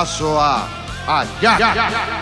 abraço a. a...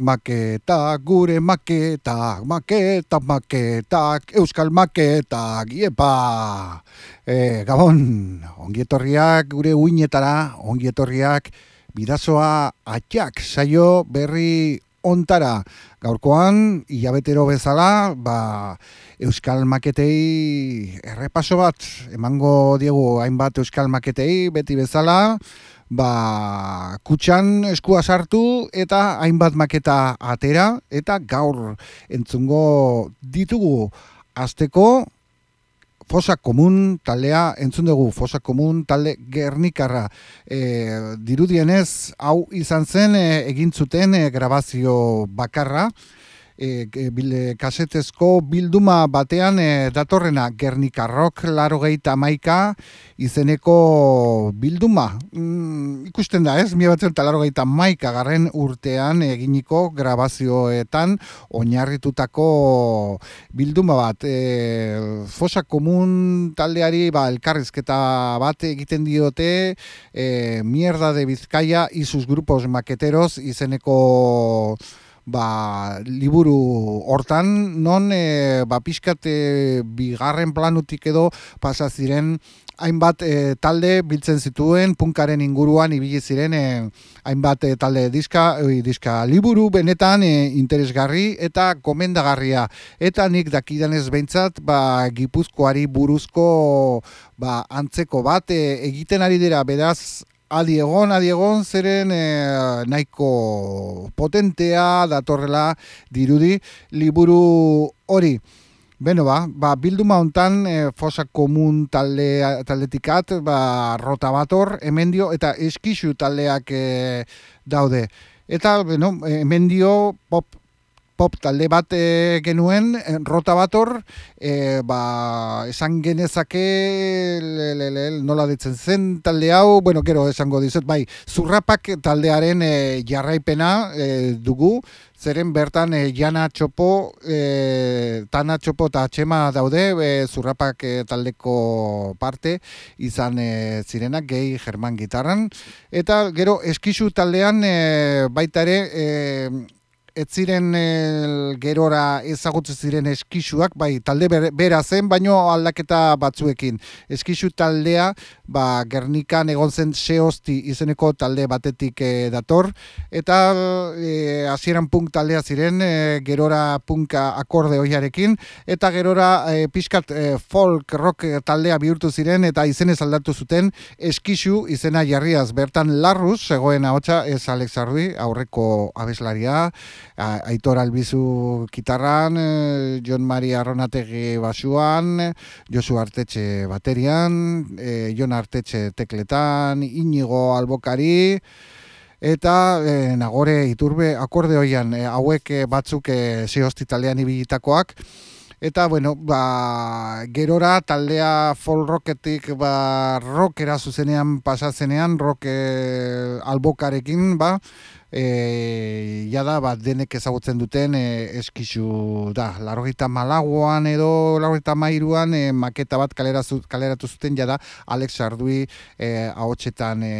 maketak, maketak, gure maketak, maketak, maketak, euskal maketak, iepa! E, gabon, ongietorriak gure uinetara, ongietorriak bidazoa atxak saio berri ontara. Gaurkoan, hilabetero bezala, ba, euskal maketei errepaso bat, emango diegu hainbat euskal maketei beti bezala, ba, kutxan eskua sartu eta hainbat maketa atera eta gaur entzungo ditugu. Azteko Fosa Komun taldea entzun dugu Fosa Komun talde Gernikarra. E, dirudienez hau izan zen e, egin zuten e, grabazio bakarra e, bile, kasetezko bilduma batean e, datorrena Gernikarrok laro maika izeneko bilduma. Mm, ikusten da ez, mi batzen eta laro gehieta maika garren urtean eginiko grabazioetan oinarritutako bilduma bat. E, fosa komun taldeari ba, elkarrizketa bat egiten diote e, mierda de bizkaia izus grupos maketeros izeneko ba, liburu hortan non e, ba, pixkat bigarren planutik edo pasa ziren hainbat e, talde biltzen zituen punkaren inguruan ibili ziren e, hainbat e, talde diska, diska liburu benetan interesgarri eta komendagarria eta nik dakidanez behintzat ba, gipuzkoari buruzko ba, antzeko bat egiten ari dira. Beraz adiegon, adiegon, zeren e, nahiko potentea datorrela dirudi liburu hori. Beno ba, ba bilduma hontan e, fosa komun talde, taldetikat, ba, rota bator, emendio, eta eskixu taldeak e, daude. Eta, beno, emendio pop pop talde bat e, genuen, eh, rota bator, e, ba, esan genezake le, le, le, nola ditzen zen talde hau, bueno, gero esango dizut, bai, zurrapak taldearen e, jarraipena e, dugu, zeren bertan e, jana txopo, e, tana txopo eta txema daude, e, zurrapak taldeko parte, izan e, zirenak gehi german gitarran, eta gero eskizu taldean e, baita ere, e, ez ziren el, gerora ezagutzen ziren eskisuak, bai, talde bera zen, baino aldaketa batzuekin. Eskisu taldea, ba, Gernikan egon zen seosti izeneko talde batetik e, dator, eta e, hasieran punk taldea ziren, e, gerora punka akorde hoiarekin, eta gerora e, pixkat folk rock taldea bihurtu ziren, eta izenez aldatu zuten, eskisu izena jarriaz, bertan larruz, zegoen ahotsa ez Alex Arrui, aurreko abeslaria, Aitor Albizu kitarran, eh, Jon Maria Arronategi basuan, Josu Artetxe baterian, e, Jon Artetxe tekletan, Inigo Albokari, eta e, Nagore Iturbe akorde hoian hauek batzuk e, ze hospitalean ibilitakoak, Eta, bueno, ba, gerora taldea folk rocketik ba, rockera zuzenean pasazenean, rock albokarekin, ba, e, jada bat denek ezagutzen duten e, eskizu da. Larrogeita malagoan edo larrogeita mairuan e, maketa bat kaleratu zuten jada Alex Ardui e, ahotsetan e,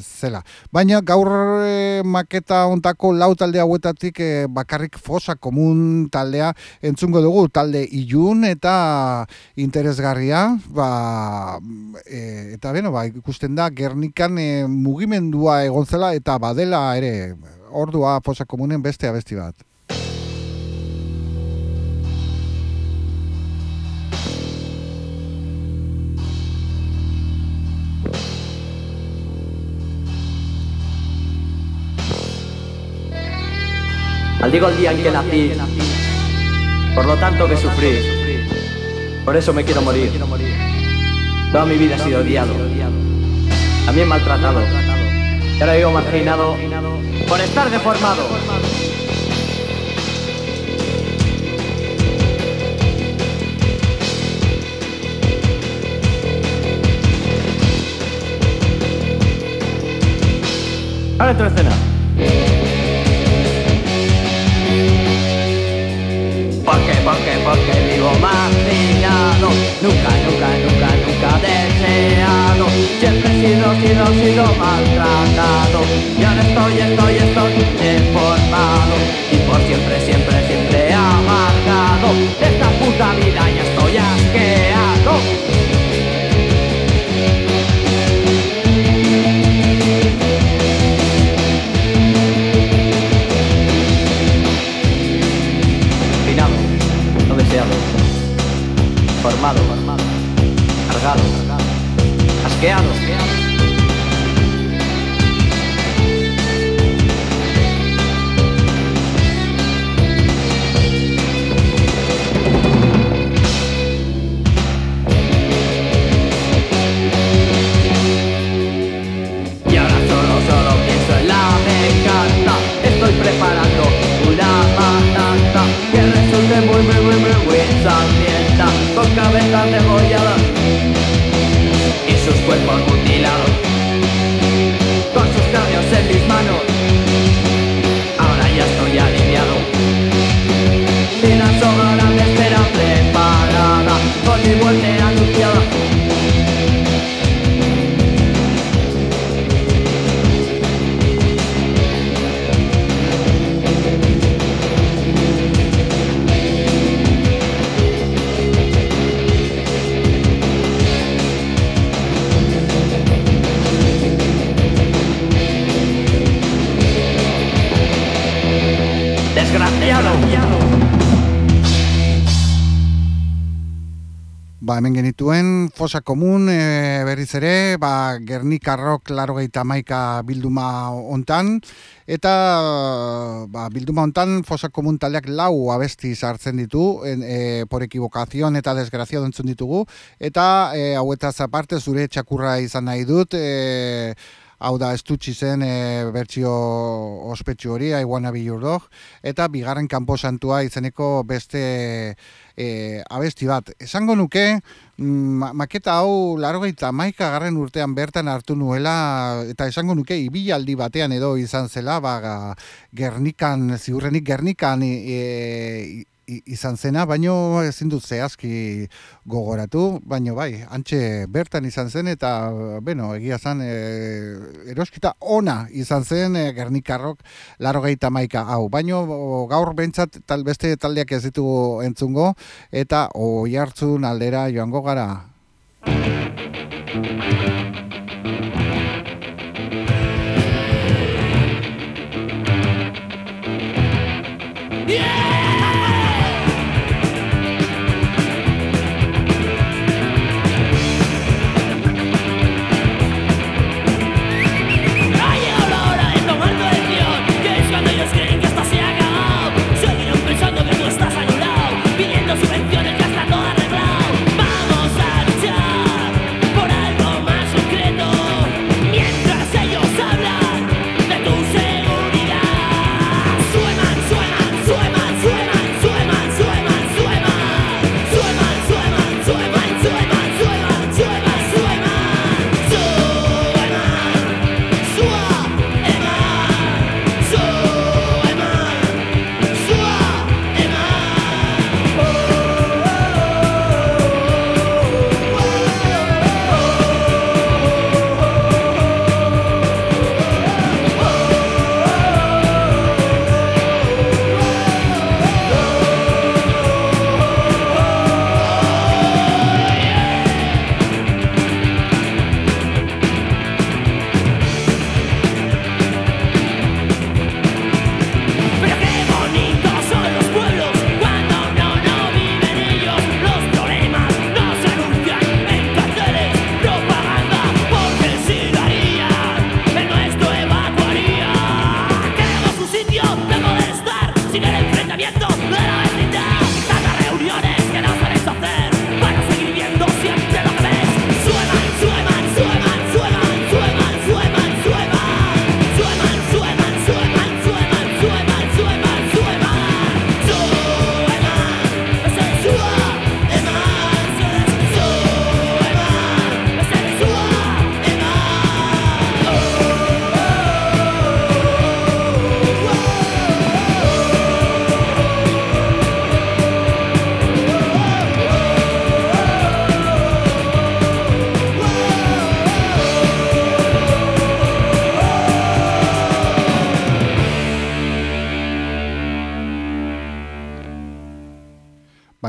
zela. Baina gaur e, maketa ontako lau talde hauetatik e, bakarrik fosa komun taldea entzungo dugu talde ilun eta interesgarria ba, e, eta beno, ba, ikusten da Gernikan e, mugimendua egon zela eta badela ere ordua fosa komunen beste abesti bat. Maldigo el día en que nací, por lo tanto que sufrí, por eso me quiero morir. Toda mi vida he sido odiado, también maltratado, te lo digo marginado por estar deformado. Ahora tu escena. Porque, porque, porque vivo marginado. Nunca, nunca. sido, sido, maltratado. Ya no estoy, estoy, estoy deformado. Y por siempre, siempre, siempre amargado. De esta puta vida ya estoy asqueado. Finado, no deseado. Formado, formado. Cargado, cargado. Asqueado. asqueado. preparando una matanza que resulte muy muy muy muy, muy sangrienta con cabezas degolladas y sus cuerpos mutilados. Con sus cráneos en mis manos. Ba, hemen genituen, fosa komun, e, berriz ere, ba, Gernikarrok laro maika bilduma ontan, eta ba, bilduma ontan fosa komun taldeak lau abesti sartzen ditu, en, e, por equivokazion eta desgraziado entzun ditugu, eta e, hauetaz aparte zure txakurra izan nahi dut, e, hau da estutsi zen e, bertsio ospetsu hori, I wanna be your dog, eta bigarren kanpo santua izeneko beste e, abesti bat. Esango nuke, mm, maketa hau largoita maika garren urtean bertan hartu nuela, eta esango nuke ibilaldi batean edo izan zela, ba, gernikan, ziurrenik gernikan e, izan zena, baino ezin dut zehazki gogoratu, baino bai, antxe bertan izan zen, eta, bueno, egia zen, e, eroskita ona izan zen e, Gernikarrok laro gehieta maika hau. Baino gaur bentsat tal beste taldeak ez ditugu entzungo, eta oi hartzun aldera joango gara.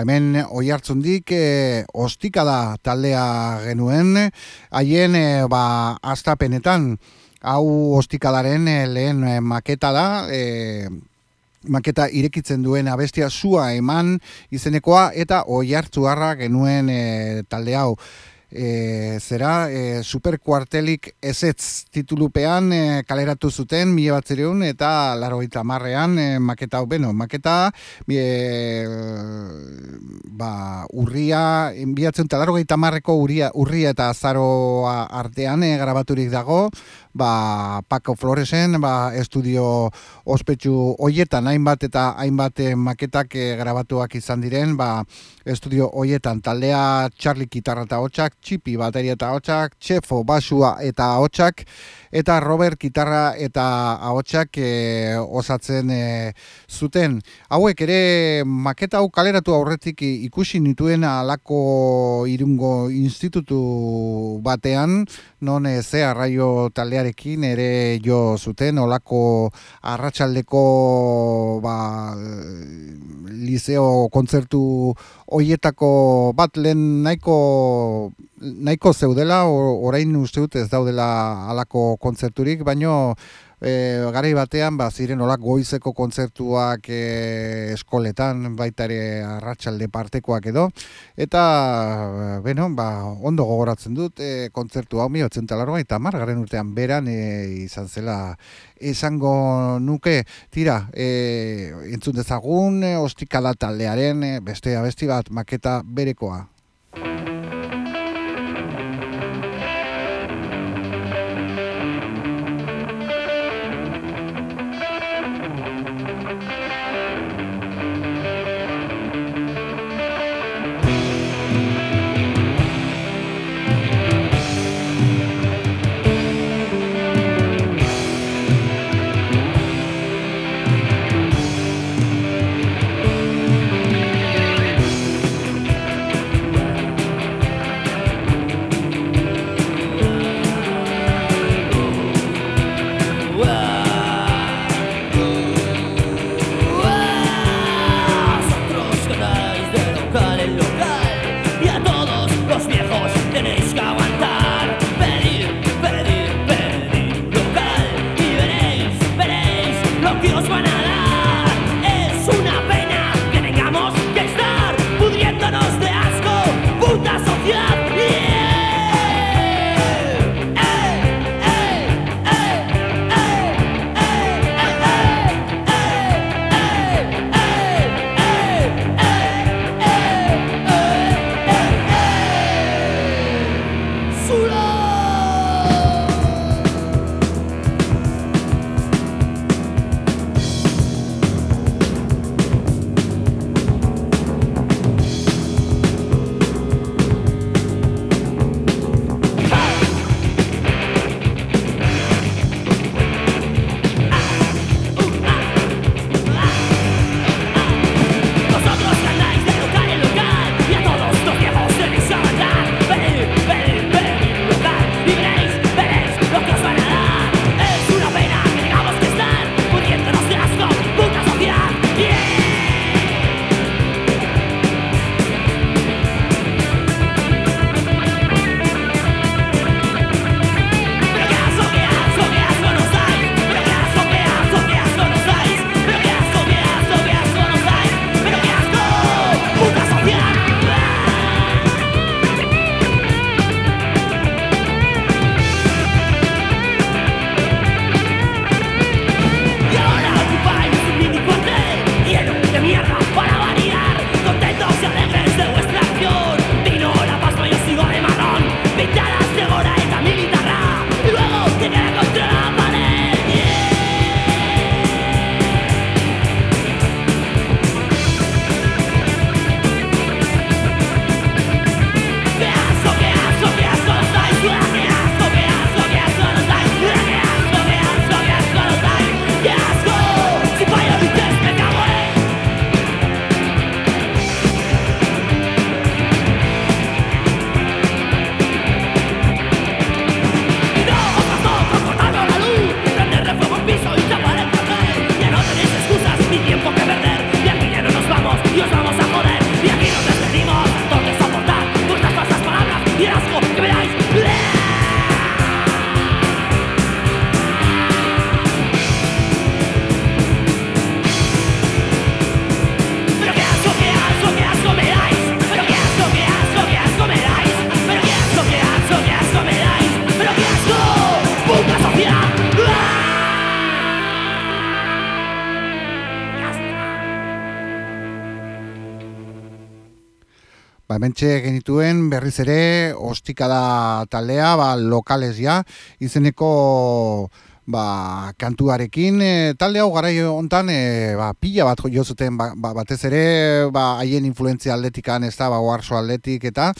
Hemen oi hartzundik e, ostikada taldea genuen, haien e, ba, astapenetan, hau ostikadaren e, lehen e, maketa da, e, maketa irekitzen duen abestia zua eman izenekoa eta oi hartzuarra genuen e, talde hau e, zera e, superkuartelik ezetz titulupean e, kaleratu zuten mila batzereun eta laro marrean e, maketa hau beno, maketa e, ba, urria enbiatzen eta laro marreko urria, urria eta azaroa artean e, grabaturik dago ba, Paco Floresen ba, estudio ospetsu hoietan hainbat eta hainbat maketak e, grabatuak izan diren ba, estudio hoietan taldea Charlie Kitarra eta Hotxak, Txipi bateria eta Hotxak, Txefo basua eta Hotxak, eta Robert Kitarra eta Hotxak e, osatzen e, zuten. Hauek ere maketa hau kaleratu aurretik ikusi nituen alako irungo institutu batean, non e, ze arraio taldearekin ere jo zuten, olako arratsaldeko ba, liceo kontzertu hoietako bat lehen nahiko nahiko zeudela orain uste dut ez daudela halako kontzerturik baino e, garai batean ba ziren olak goizeko kontzertuak e, eskoletan baita ere arratsalde partekoak edo. Eta bueno ba ondo gogoratzen dut e, kontzertu hau 1980 garen urtean beran e, izan zela esango nuke. Tira e, entzun dezagun e, ostikala taldearen e, beste abesti bat maketa berekoa ba, mentxe genituen berriz ere ostikada taldea, ba, lokales ja, izeneko ba, kantuarekin e, talde hau garai hontan e, ba, pila bat jo zuten ba, ba, batez ere ba haien influentzia atletikan ez da ba oarso atletik eta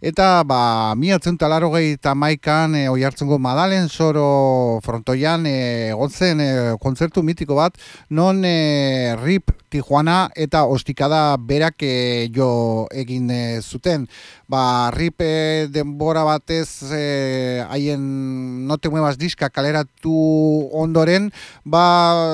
eta ba miatzen talaro gehi eta maikan e, oi hartzungo madalen soro frontoian e, gontzen e, kontzertu mitiko bat non e, rip Tijuana eta ostikada berak e, jo egin e, zuten. Ba rip denbora batez haien e, note muevas diska kaleratu ondoren ba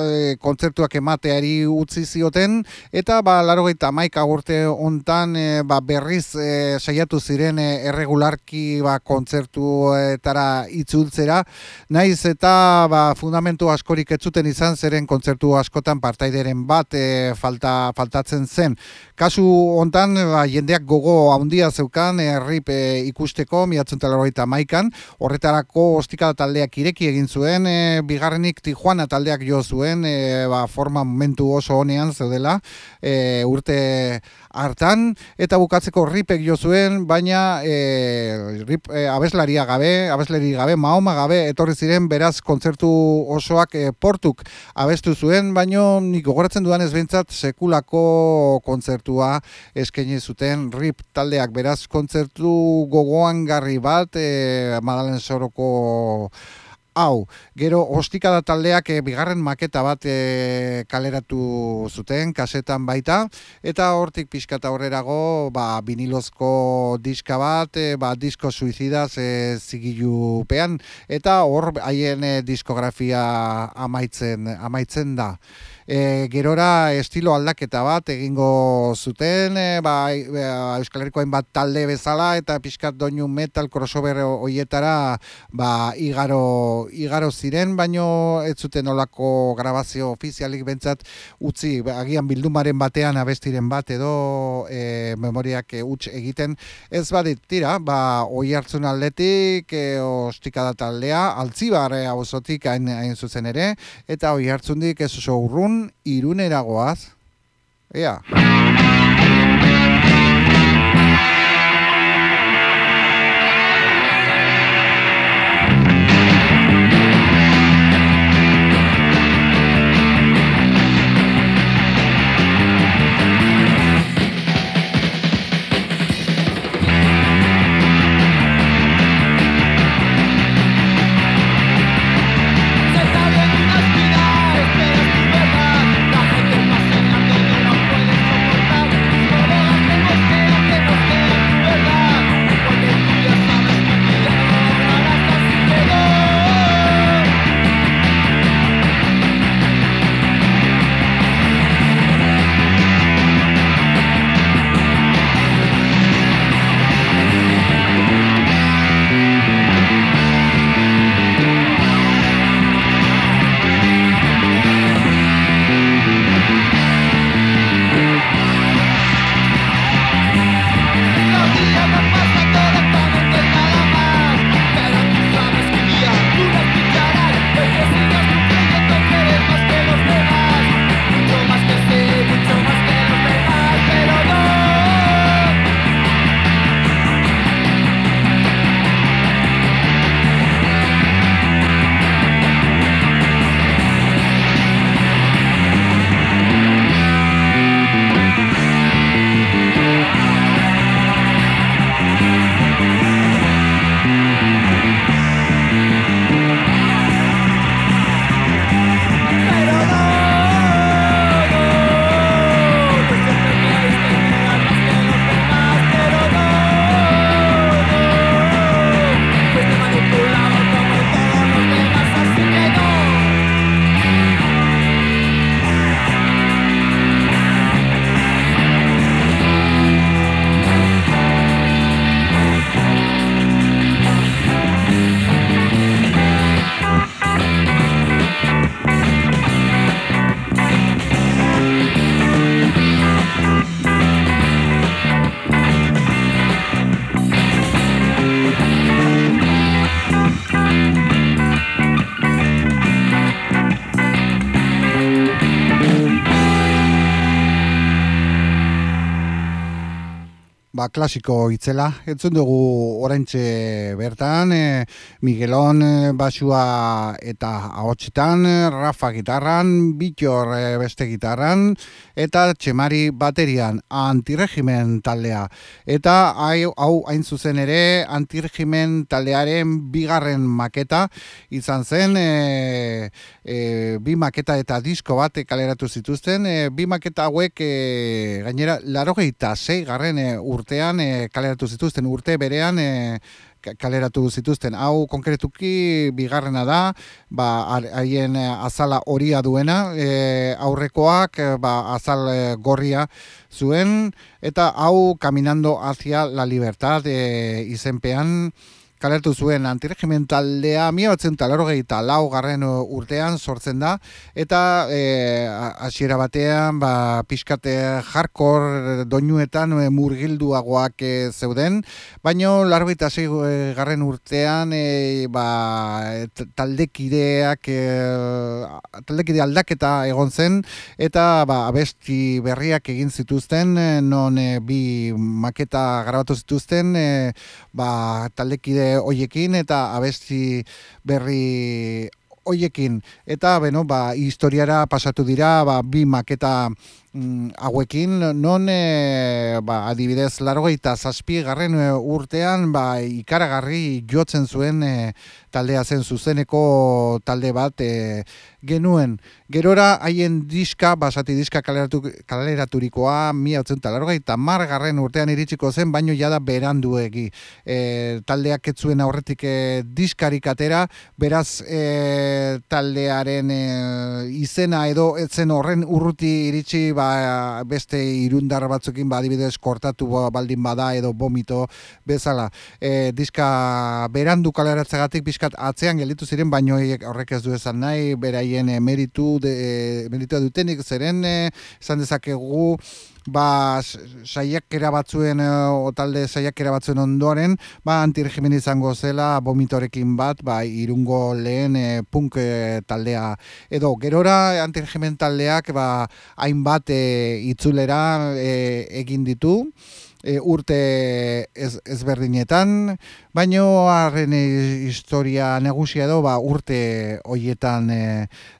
e, kontzertuak emateari utzi zioten eta ba larogeita maika urte hontan e, ba, berriz e, saiatu ziren e, erregularki ba, kontzertuetara itzultzera. Naiz eta ba, fundamentu askorik etzuten izan zeren kontzertu askotan partaideren bat e, falta, faltatzen zen. Kasu hontan ba, jendeak gogo handia zeukan errip e, ikusteko miatzen talarroita maikan horretarako ostika taldeak ireki egin zuen e, bigarrenik Tijuana taldeak jo zuen, e, ba, forma momentu oso honean zeudela, e, urte hartan, eta bukatzeko ripek jo zuen, baina e, rip, e, abeslaria gabe, abeslari gabe, mahoma gabe, etorri ziren beraz kontzertu osoak e, portuk abestu zuen, baino nik gogoratzen dudan ez behintzat sekulako kontzertua eskaini zuten rip taldeak. Beraz kontzertu gogoan garri bat, e, Madalen Soroko hau, gero ostikada taldeak e, bigarren maketa bat e, kaleratu zuten, kasetan baita, eta hortik pixkata horrerago, ba, vinilozko diska bat, e, ba, disko suizidaz e, zigilupean, eta hor haien diskografia amaitzen, amaitzen da e, gerora estilo aldaketa bat egingo zuten, e, ba, e, Euskal Herrikoen bat talde bezala eta pixkat doinu metal crossover hoietara ba, igaro, igaro ziren, baino ez zuten olako grabazio ofizialik bentsat utzi, ba, agian bildumaren batean abestiren bat edo e, memoriak e, egiten, ez badit, tira, ba, oi hartzun aldetik, e, ostikada taldea, altzibar e, hain, hain zuzen ere, eta oi hartzundik ez oso urrun, iruneragoaz. Ea. Klasiko itzela. Entzun dugu oraintxe bertan, e, Miguelon e, basua eta ahotxitan, Rafa gitarran, Bitor e, beste gitarran, eta Txemari baterian, antiregimen taldea. Eta hau hain zuzen ere, antiregimen taldearen bigarren maketa izan zen, e, e, bi maketa eta disko bat kaleratu zituzten, e, bi maketa hauek e, gainera, laro gehieta, zei garren e, urtean e, kaleratu zituzten. Urte berean e, kaleratu zituzten. Hau konkretuki bigarrena da ba haien azala horia duena. E, aurrekoak ba, azal gorria zuen. Eta hau caminando hacia la libertad e, izenpean kalertu zuen antiregimen taldea mila batzen eta lau garren urtean sortzen da. Eta e, hasiera batean ba, pixkate jarkor doinuetan e, murgilduagoak e, zeuden. Baino largo eta e, garren urtean e, ba, taldekideak e, taldekide aldaketa egon zen. Eta ba, abesti berriak egin zituzten e, non e, bi maketa grabatu zituzten e, ba, taldekide hoiekin eta abesti berri hoiekin. Eta beno ba historiara pasatu dira ba bi maketa hauekin non e, ba, adibidez largoita zazpi garren e, urtean ba ikaragarri jotzen zuen e, taldea zen zuzeneko talde bat e, genuen. Gerora haien diska, basati diska kaleratu, kaleraturikoa, mi hau zen eta margarren urtean iritsiko zen, baino jada beranduegi. E, taldeak etzuen aurretik e, diskarik atera, beraz e, taldearen e, izena edo etzen horren urruti iritsi ba, beste irundar batzukin ba, adibidez kortatu ba, baldin bada edo bomito bezala. E, diska berandu kaleratzegatik bizkat atzean gelditu ziren, baino horrek ez du esan nahi, beraien haien meritu de meritua dutenik zeren eh, esan dezakegu ba saiakera batzuen o talde saiakera batzuen ondoren ba antiregimen izango zela vomitorekin bat ba irungo lehen e, punk e, taldea. Edo gerora antiregimen taldeak ba hainbat e, itzulera egin ditu e, urte ez, ezberdinetan, baino harren historia negusia edo ba, urte hoietan e,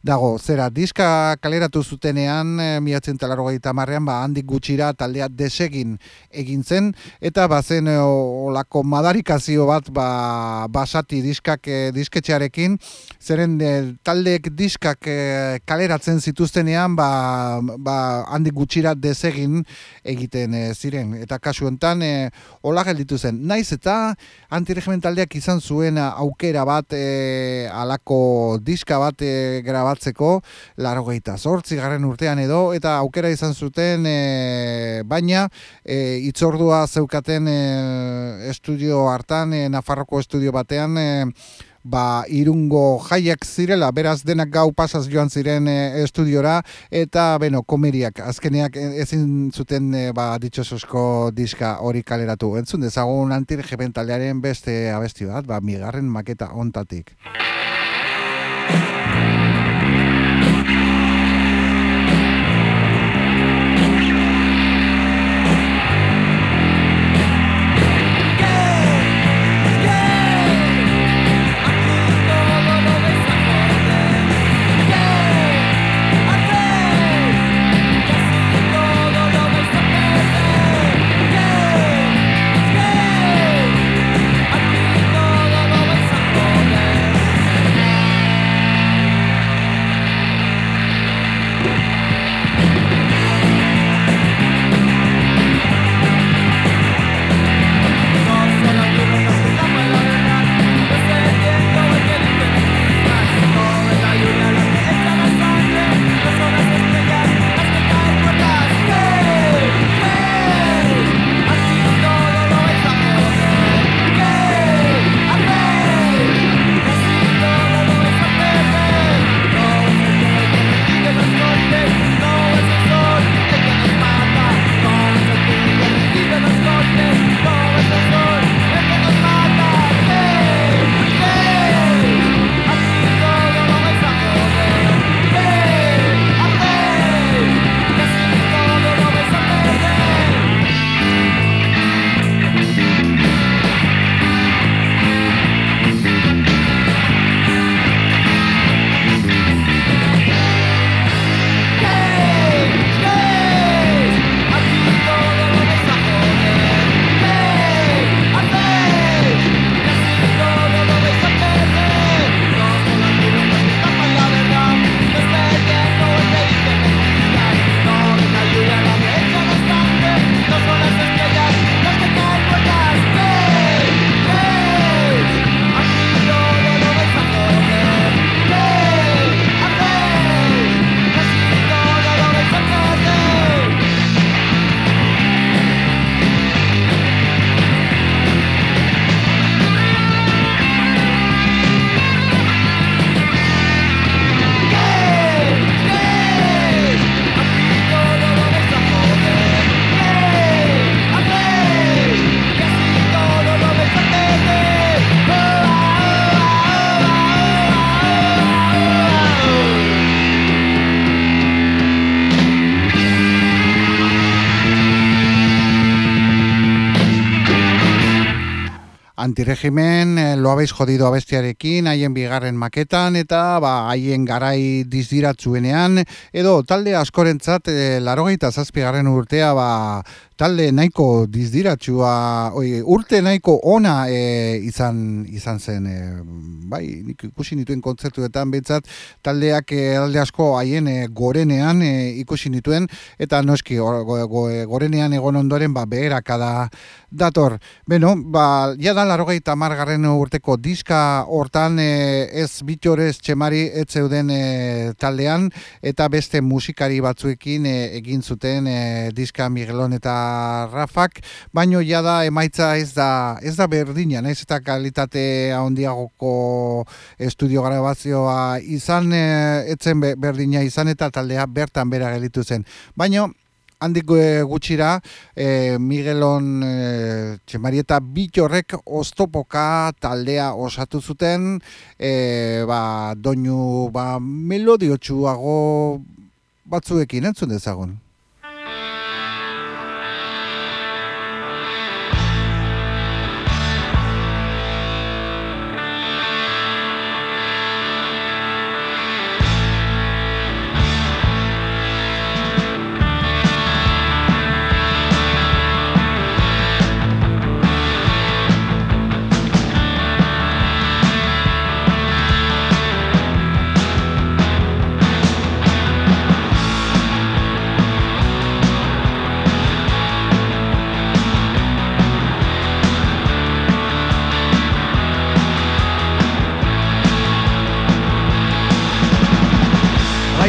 dago. Zera, diska kaleratu zutenean, e, miatzen talarro marrean, ba, handik gutxira taldea desegin egin zen, eta bazen e, olako madarikazio bat ba, basati diskak e, disketxearekin, zeren e, taldeek diskak e, kaleratzen zituztenean, ba, ba, handik gutxira desegin egiten e, ziren. Eta kasu enten e, hola gelditu zen. Naiz eta antiregimentaldeak izan zuen aukera bat e, alako diska bat e, grabatzeko laro gehieta zortzi garren urtean edo eta aukera izan zuten e, baina e, itzordua zeukaten e, estudio hartan, e, Nafarroko estudio batean e, ba, irungo jaiak zirela, beraz denak gau pasaz joan ziren e, estudiora, eta, beno, komeriak, azkeneak e, ezin zuten, e, ba, ditxososko diska hori kaleratu. Entzun dezagun antirregepentalearen beste abesti bat, ba, migarren maketa ontatik. Antiregimen, eh, lo habéis jodido abestiarekin, haien bigarren maketan, eta ba, haien garai dizdiratzuenean, edo talde askorentzat, e, larogeita zazpigarren urtea, ba, talde nahiko dizdiratsua, oi, urte nahiko ona e, izan izan zen, e, bai, nik ikusi nituen kontzertuetan behintzat, taldeak e, alde asko haien e, gorenean e, ikusi nituen, eta noski go, go, gorenean egon ondoren ba, beherakada dator. Beno, ba, ja da larogeita margarren urteko diska hortan e, ez bitxorez txemari ez zeuden e, taldean, eta beste musikari batzuekin e, egin zuten e, diska Miguelon eta Rafak, baino ja da emaitza ez da ez da berdina, naiz eta kalitate handiagoko estudio grabazioa izan e, etzen berdina izan eta taldea bertan bera gelitu zen. Baino handik e, gutxira e, Miguelon e, Txemarieta Bitorrek oztopoka taldea osatu zuten e, ba, doinu ba, melodiotsuago batzuekin entzun dezagun.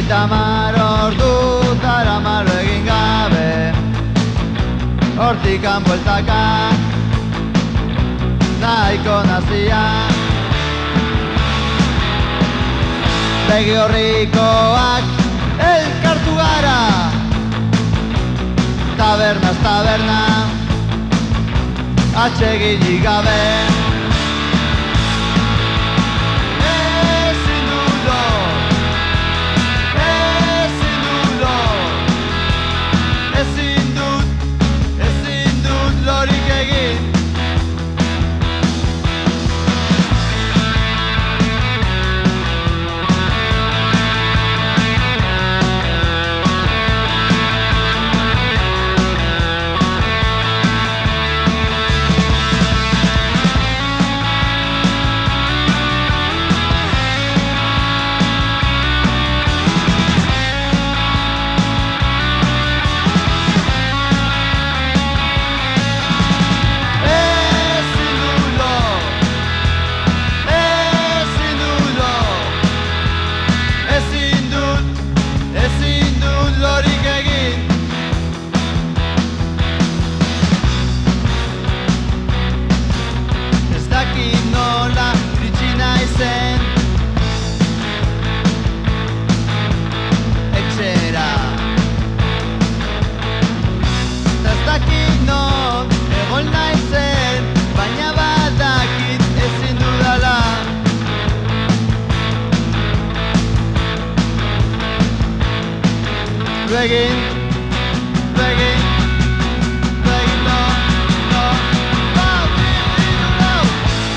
Tamar ordu dara marro egin gabe. Hortikan bueltaka Naiko nazia. Begi horrikoak elkartu gara. Tabernaz taberna Atxegin gabe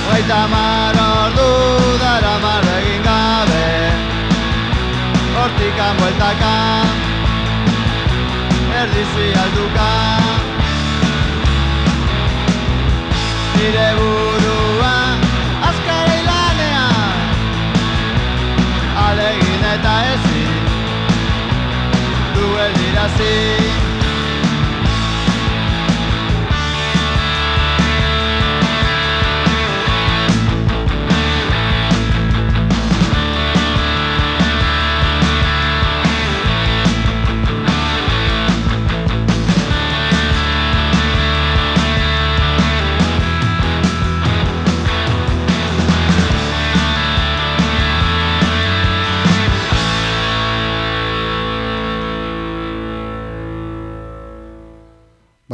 Baita mar ordu dara mar egin gabe Hortikan bueltaka Erdizi alduka Nire burua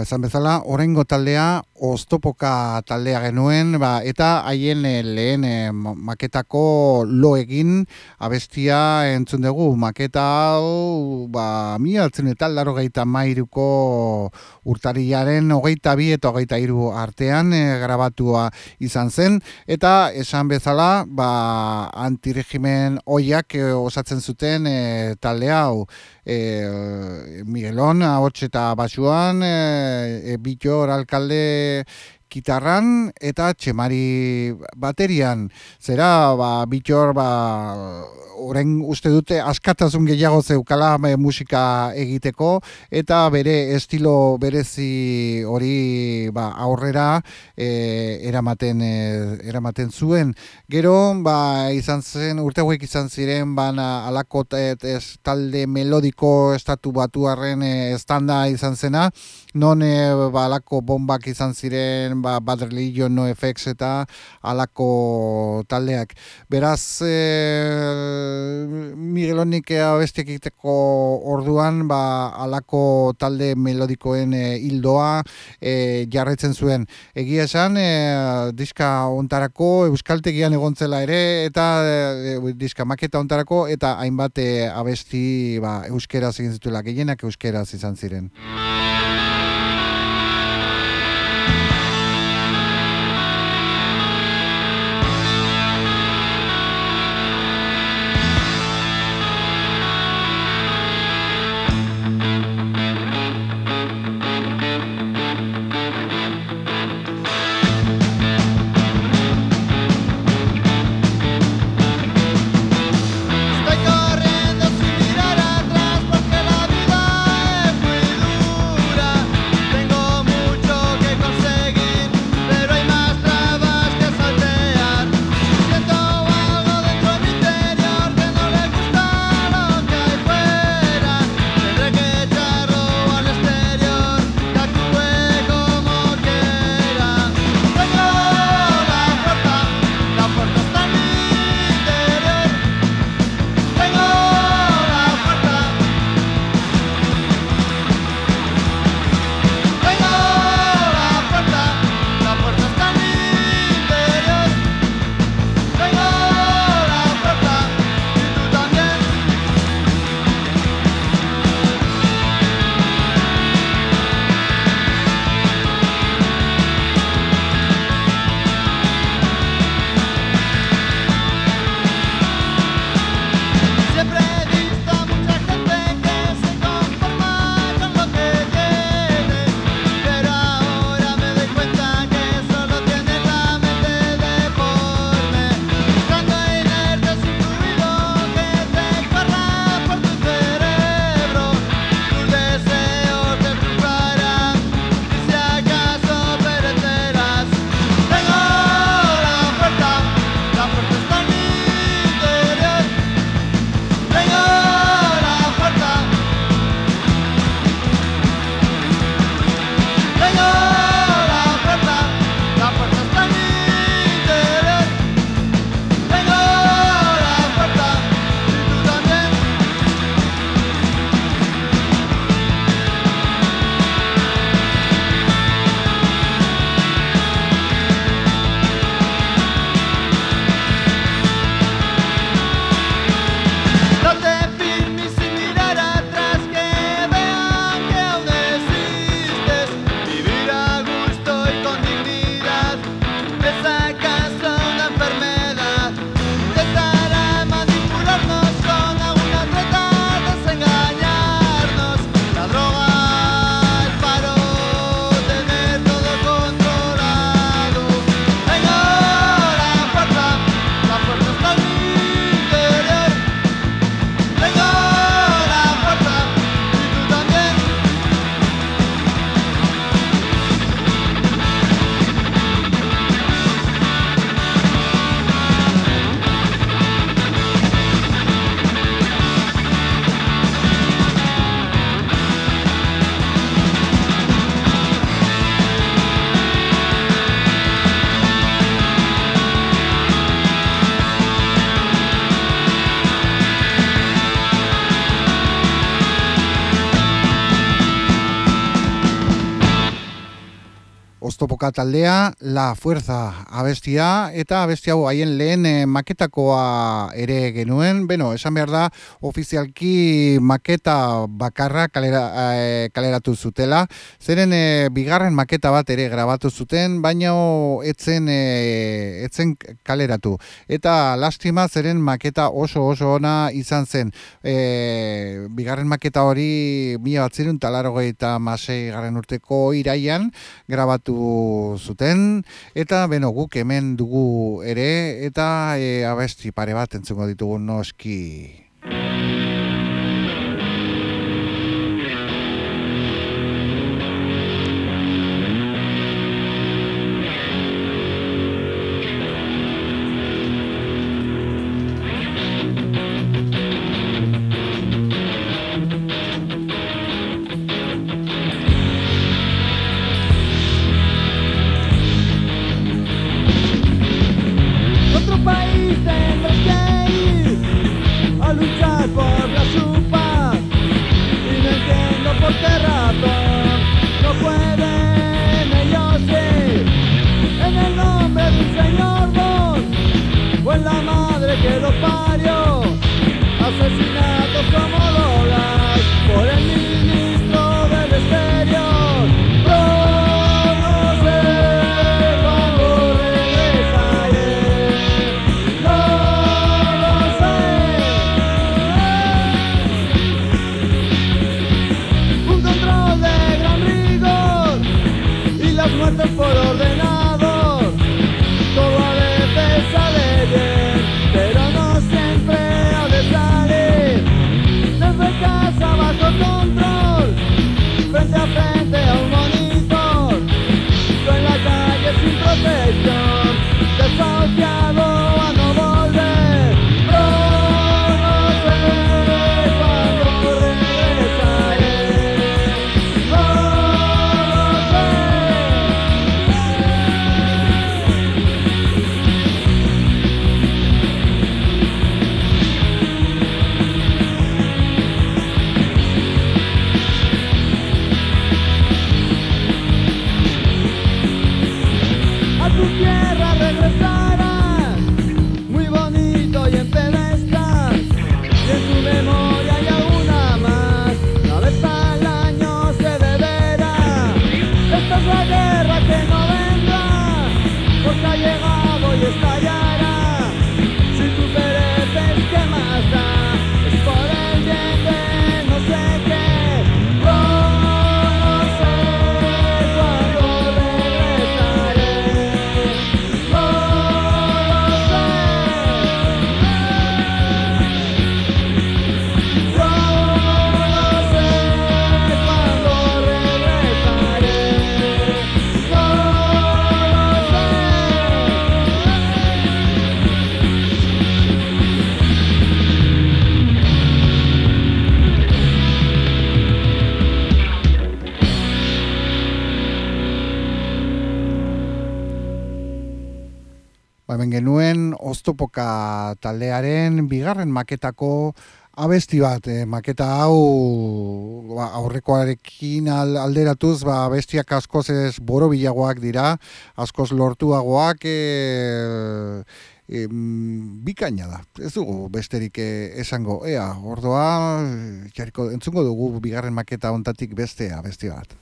esan bezala, orengo taldea oztopoka taldea genuen, ba, eta haien eh, lehen eh, ma- maketako lo egin abestia entzun dugu. Maketa hau, ba, mi altzen eta laro gaita mairuko urtariaren hogeita bi eta hogeita hiru artean eh, grabatua izan zen, eta esan bezala, ba, antiregimen oiak eh, osatzen zuten eh, talde hau. E, Miguelon, ahots eta basuan, e, e, Bitor alkalde kitarran eta txemari baterian. Zera, ba, Bitor, ba, orain uste dute askatasun gehiago zeukala e, musika egiteko eta bere estilo berezi hori ba, aurrera e, eramaten, e, eramaten zuen. Gero, ba, izan zen, urte hauek izan ziren, bana alako talde melodiko estatu batuarren estanda izan zena, non e, ba, alako bombak izan ziren, ba, Bad Religion, No Effects eta alako taldeak. Beraz, e, Miguelonik abestiak egiteko orduan, ba, alako talde melodikoen e, hildoa e, jarretzen zuen. Egia esan, e, diska ontarako euskaltegian egontzela ere, eta e, diska maketa ontarako, eta hainbat e, abesti ba, euskeraz egin zituela, gehienak euskeraz izan ziren. Oztopoka taldea, La Fuerza abestia, eta abestia hau haien lehen eh, maketakoa ere genuen, beno, esan behar da, ofizialki maketa bakarra kalera, eh, kaleratu zutela, zeren eh, bigarren maketa bat ere grabatu zuten, baina etzen, eh, etzen kaleratu. Eta lastima zeren maketa oso oso ona izan zen. Eh, bigarren maketa hori mila bat zirun talarogei eta masei garen urteko iraian, grabatu zuten eta beno guk hemen dugu ere eta e, abesti pare bat entzungo ditugu noski oztopoka taldearen bigarren maketako abesti bat, eh, maketa hau ba, aurrekoarekin alderatuz, ba, abestiak askoz ez boro bilagoak dira, askoz lortuagoak, e, e, bikaina da. Ez dugu besterik eh, esango, ea, ordoa, jarriko, entzungo dugu bigarren maketa ontatik bestea, abesti bat.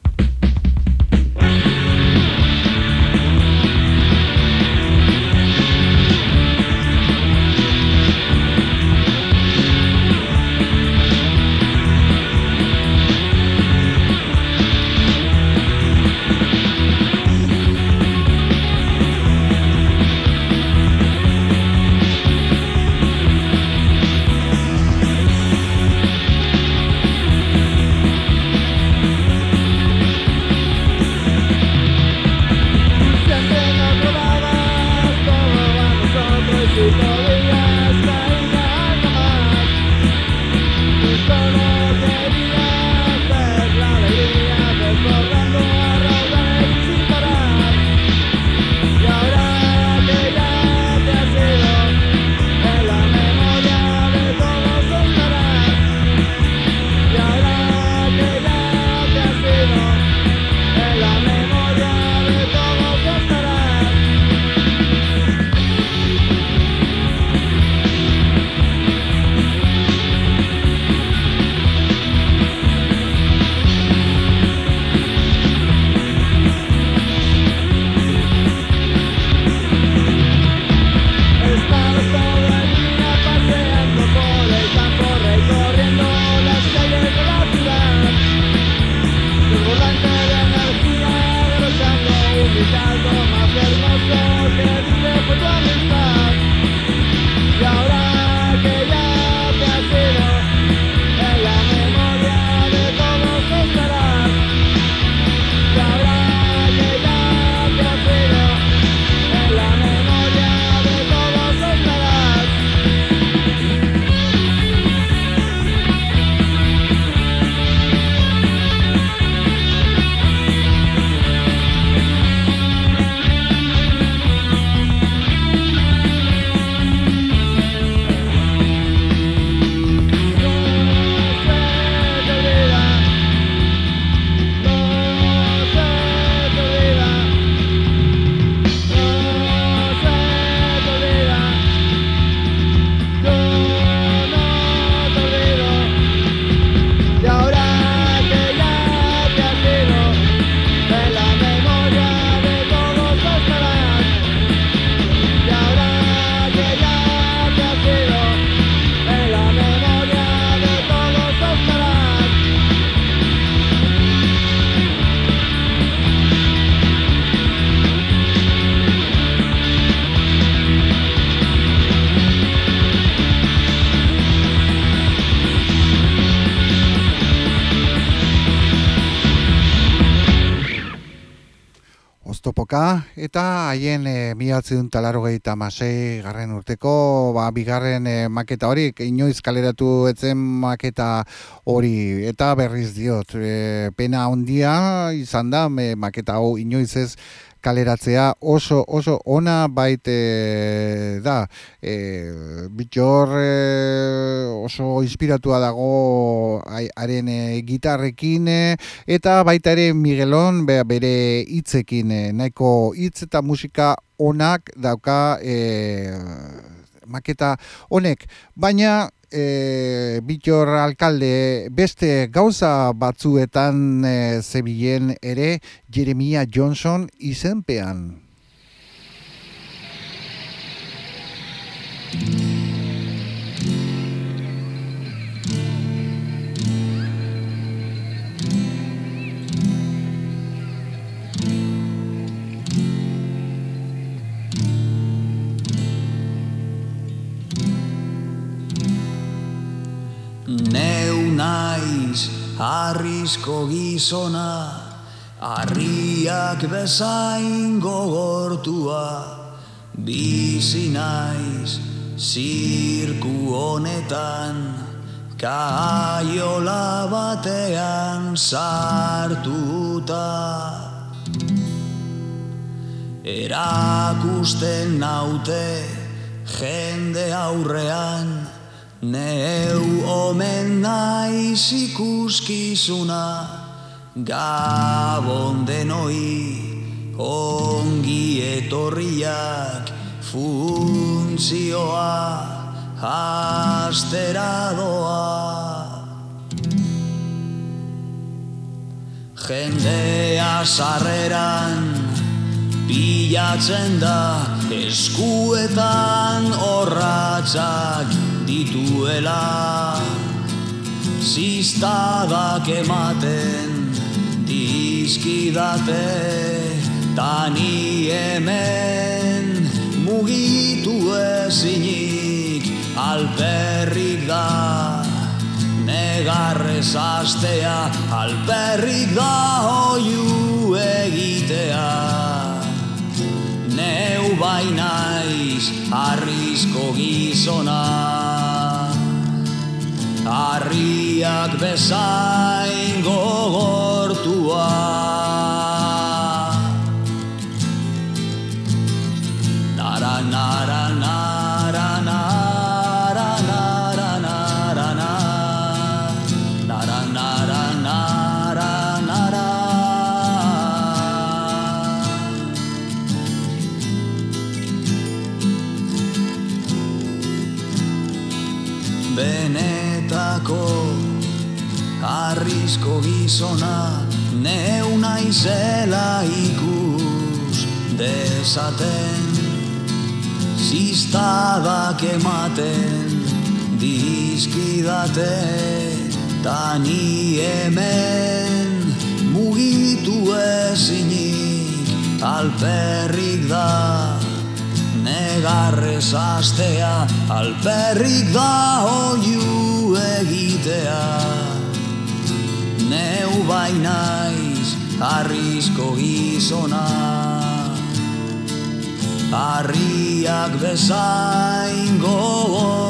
Miatzen talaro masei garren urteko, ba, bigarren e, maketa hori, inoiz kaleratu etzen maketa hori, eta berriz diot, e, pena ondia izan da, me, maketa hau inoiz ez kaleratzea oso oso ona baite da. E, bitxor e, oso inspiratua dago haren e, gitarrekin e, eta baita ere Miguelon bere hitzekin e, nahiko hitz eta musika onak dauka e, maketa honek baina e, bitor alkalde beste gauza batzuetan e, zebilen ere Jeremia Johnson izenpean. Naiz harrizko gizona Arriak bezain gogortua. Bizi naiz zirku honetan Kaiola batean sartuta. Erakusten naute jende aurrean Neu omen naiz ikuskizuna Gabon denoi ongi etorriak funtzioa asteradoa Jendea sarreran bilatzen da eskuetan horratzak dituela Ziztadak ematen dizkidate Tani hemen mugitu ezinik alperrik da Negarrez astea alperrik da hoiu egitea. Neu bainaiz arrizko gizona Arriak bezain gogortua Arrizko gizona neu naizela ikus dezaten. Ziztadak ematen dizkidate Tani hemen mugitu ezinik. Alperrik da Negarrez astea alperrik da oiu egitea neu bainaiz arrisko gizona. Arriak bezain gogor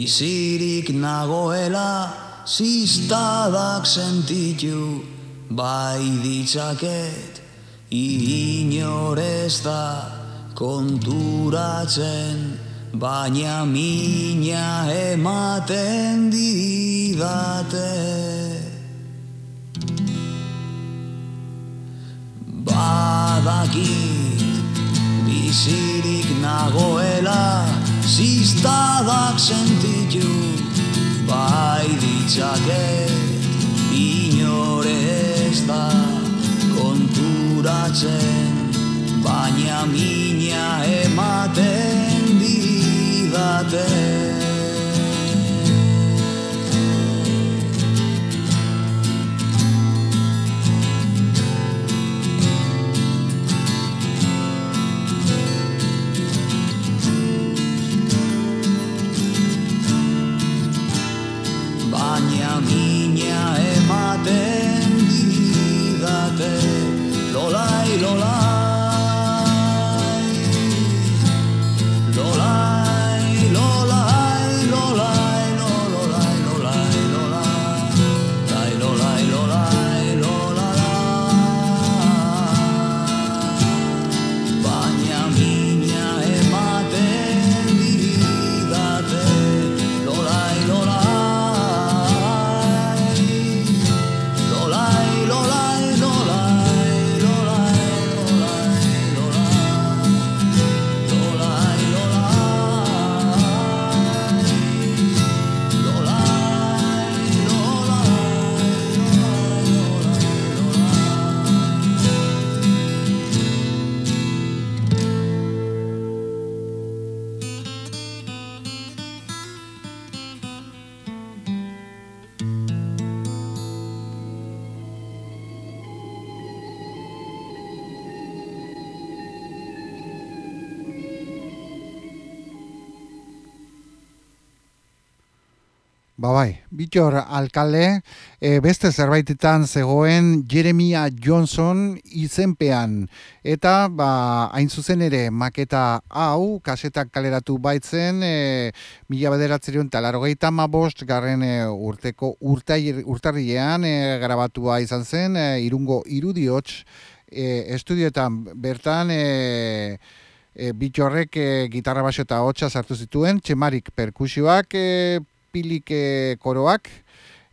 bizirik nagoela Ziztadak sentitu bai ditzaket Inorez da konturatzen Baina mina ematen didate. Badakit bizirik nagoela Ziztadak sentitu bai ditzaket Inore ez da konturatzen Baina mina ematen didate Bitor alkalde, e, beste zerbaitetan zegoen Jeremia Johnson izenpean. Eta, ba, hain zuzen ere, maketa hau, kasetak kaleratu baitzen, e, mila bederatzerion talarrogeita ma bost, garren e, urteko urtai, urtarriean e, garabatua izan zen, e, irungo irudiots, e, estudioetan bertan, e, e, Bitxorrek e, gitarra baso eta hotxa sartu zituen, txemarik perkusioak, e, Pili que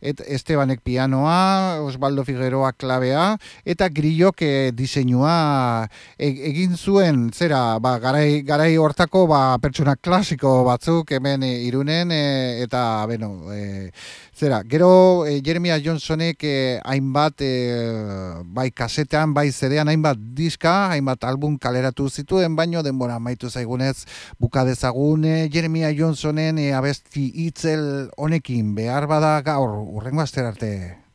et Estebanek pianoa, Osvaldo Figueroa klabea, eta Grillok e, diseinua e, egin zuen, zera, ba, garai, garai hortako ba, pertsona klasiko batzuk hemen e, irunen, e, eta, beno, e, zera, gero e, Jeremia Johnsonek e, hainbat, e, bai kasetean, bai zedean, hainbat diska, hainbat album kaleratu zituen, baino denbora maitu zaigunez, buka dezagun e, Jeremia Johnsonen abesti itzel honekin, behar bada gaur, urrengo aster arte.